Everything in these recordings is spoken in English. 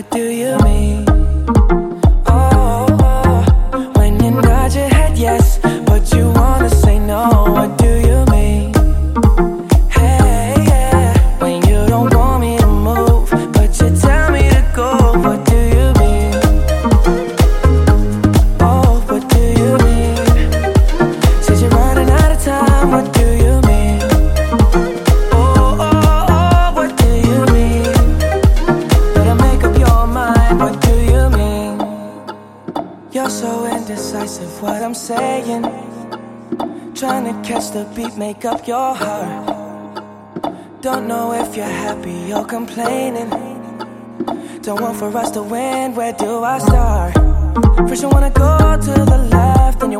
What do you mean? So indecisive. What I'm saying. Trying to catch the beat, make up your heart. Don't know if you're happy or complaining. Don't want for us to win. Where do I start? First, you wanna go to the left, then you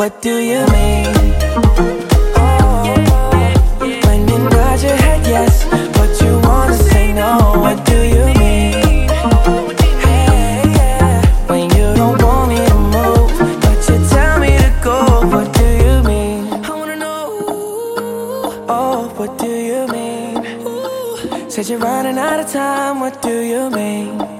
What do you mean? Oh, when you nod your head yes, but you wanna say no. What do you mean? Hey, yeah, when you don't want me to move, but you tell me to go. What do you mean? I wanna know. Oh, what do you mean? Said you're running out of time. What do you mean?